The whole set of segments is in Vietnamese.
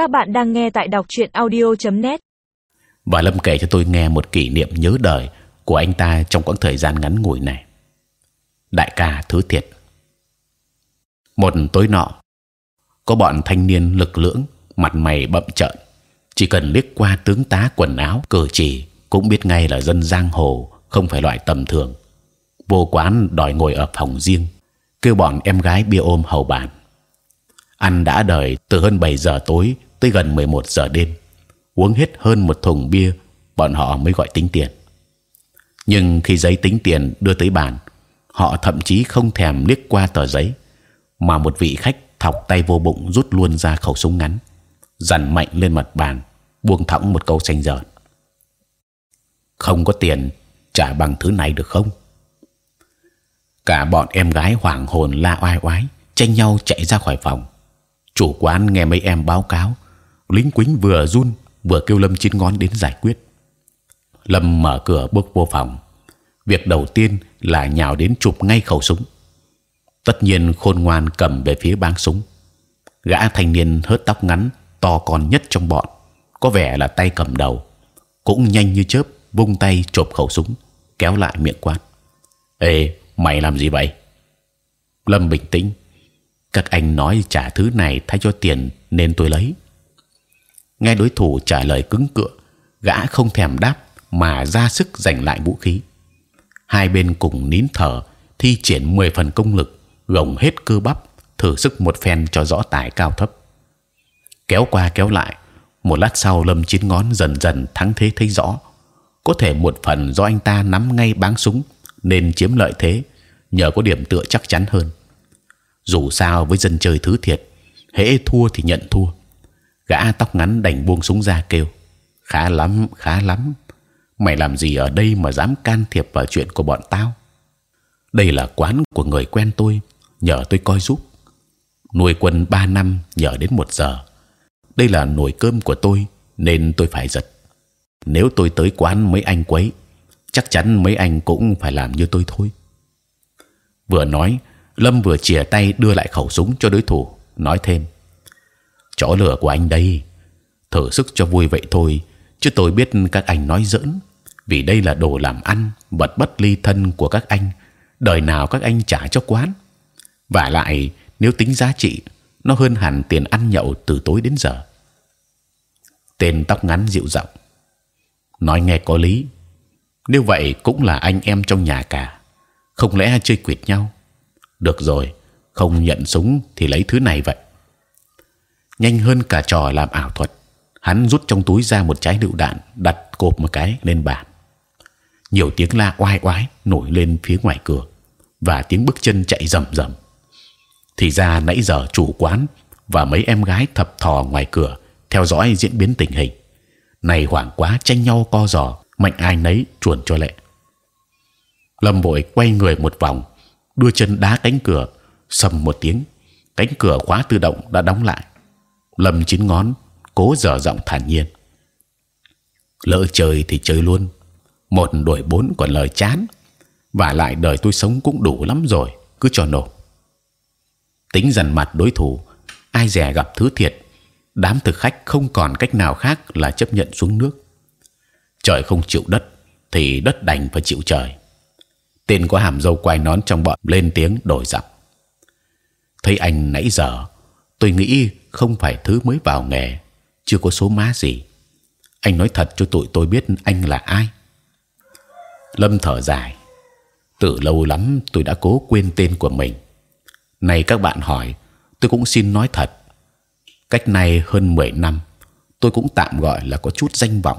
Các bạn đang nghe tại đọc truyện audio.net. Và Lâm kể cho tôi nghe một kỷ niệm nhớ đời của anh ta trong quãng thời gian ngắn ngủi này. Đại ca thứ thiệt. Một tối nọ, có bọn thanh niên lực lưỡng, mặt mày bậm trợn, chỉ cần liếc qua tướng tá quần áo, cử chỉ cũng biết ngay là dân giang hồ, không phải loại tầm thường. Vô quán đòi ngồi ở phòng riêng, kêu bọn em gái bia ôm hầu bàn ăn đã đời từ hơn 7 giờ tối tới gần 11 giờ đêm. Uống hết hơn một thùng bia, bọn họ mới gọi tính tiền. Nhưng khi giấy tính tiền đưa tới bàn, họ thậm chí không thèm liếc qua tờ giấy, mà một vị khách thọc tay vô bụng rút luôn ra khẩu súng ngắn, dằn mạnh lên mặt bàn, buông thõng một câu xanh dợn không có tiền trả bằng thứ này được không? Cả bọn em gái hoảng hồn la oai oái, tranh nhau chạy ra khỏi phòng. Chủ quán nghe mấy em báo cáo lính quýnh vừa run, vừa kêu lâm chín ngón đến giải quyết. Lâm mở cửa bước vô phòng. Việc đầu tiên là nhào đến chụp ngay khẩu súng. Tất nhiên khôn ngoan cầm về phía báng súng. Gã thanh niên hớt tóc ngắn, to con nhất trong bọn. Có vẻ là tay cầm đầu. Cũng nhanh như chớp, vung tay chộp khẩu súng, kéo lại miệng quát. Ê, mày làm gì vậy? Lâm bình tĩnh. Các anh nói trả thứ này thay cho tiền nên tôi lấy nghe đối thủ trả lời cứng cựa, gã không thèm đáp mà ra sức giành lại vũ khí. Hai bên cùng nín thở, thi triển 10 phần công lực, gồng hết cơ bắp, thử sức một phen cho rõ tài cao thấp. Kéo qua kéo lại, một lát sau lâm chín ngón dần dần thắng thế thấy rõ. Có thể một phần do anh ta nắm ngay báng súng, nên chiếm lợi thế, nhờ có điểm tựa chắc chắn hơn. Dù sao với dân chơi thứ thiệt, hễ thua thì nhận thua gã tóc ngắn đành buông súng ra kêu, khá lắm khá lắm. Mày làm gì ở đây mà dám can thiệp vào chuyện của bọn tao? Đây là quán của người quen tôi, nhờ tôi coi giúp. Nuôi quân ba năm, nhờ đến một giờ. Đây là nồi cơm của tôi, nên tôi phải giật. Nếu tôi tới quán mấy anh quấy, chắc chắn mấy anh cũng phải làm như tôi thôi. Vừa nói, lâm vừa chìa tay đưa lại khẩu súng cho đối thủ, nói thêm chó lửa của anh đây. Thử sức cho vui vậy thôi, chứ tôi biết các anh nói dỡn vì đây là đồ làm ăn, vật bất ly thân của các anh. Đời nào các anh trả cho quán? Và lại, nếu tính giá trị, nó hơn hẳn tiền ăn nhậu từ tối đến giờ. Tên tóc ngắn dịu giọng. Nói nghe có lý. Nếu vậy cũng là anh em trong nhà cả. Không lẽ chơi quỵt nhau? Được rồi, không nhận súng thì lấy thứ này vậy nhanh hơn cả trò làm ảo thuật. Hắn rút trong túi ra một trái lựu đạn, đặt cộp một cái lên bàn. Nhiều tiếng la oai oái nổi lên phía ngoài cửa, và tiếng bước chân chạy rầm rầm. Thì ra nãy giờ chủ quán và mấy em gái thập thò ngoài cửa theo dõi diễn biến tình hình. Này hoảng quá, tranh nhau co giò, mạnh ai nấy chuồn cho lẹ. Lâm bội quay người một vòng, đưa chân đá cánh cửa, sầm một tiếng. Cánh cửa khóa tự động đã đóng lại lâm chín ngón, cố dở giọng thản nhiên. Lỡ chơi thì chơi luôn, một đổi bốn còn lời chán, và lại đời tôi sống cũng đủ lắm rồi, cứ cho nổ tính dần mặt đối thủ, ai dè gặp thứ thiệt, đám thực khách không còn cách nào khác là chấp nhận xuống nước. Trời không chịu đất, thì đất đành phải chịu trời. Tên có hàm dâu quai nón trong bọn lên tiếng đổi giọng. Thấy anh nãy giờ, tôi nghĩ không phải thứ mới vào nghề, chưa có số má gì. Anh nói thật cho tụi tôi biết anh là ai. Lâm thở dài. Từ lâu lắm tôi đã cố quên tên của mình. Này các bạn hỏi, tôi cũng xin nói thật. Cách này hơn 10 năm, tôi cũng tạm gọi là có chút danh vọng.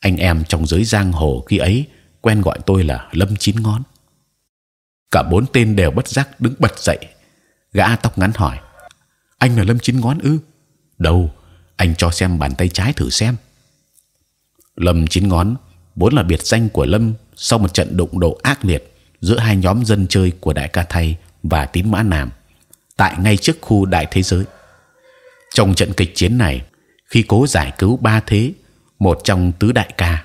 Anh em trong giới giang hồ khi ấy quen gọi tôi là Lâm chín ngón. Cả bốn tên đều bất giác đứng bật dậy. Gã tóc ngắn hỏi: anh là Lâm chín ngón ư? Đâu? Anh cho xem bàn tay trái thử xem. Lâm chín ngón vốn là biệt danh của Lâm sau một trận đụng độ ác liệt giữa hai nhóm dân chơi của Đại Ca Thay và Tín Mã Nam tại ngay trước khu Đại Thế Giới. Trong trận kịch chiến này, khi cố giải cứu ba thế, một trong tứ đại ca,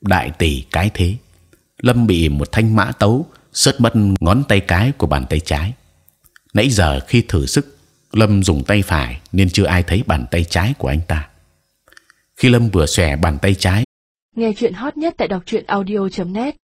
đại tỷ cái thế, lâm bị một thanh mã tấu sớt mất ngón tay cái của bàn tay trái nãy giờ khi thử sức Lâm dùng tay phải nên chưa ai thấy bàn tay trái của anh ta. Khi Lâm vừa xòe bàn tay trái, Nghe chuyện hot nhất tại đọc truyện audio.net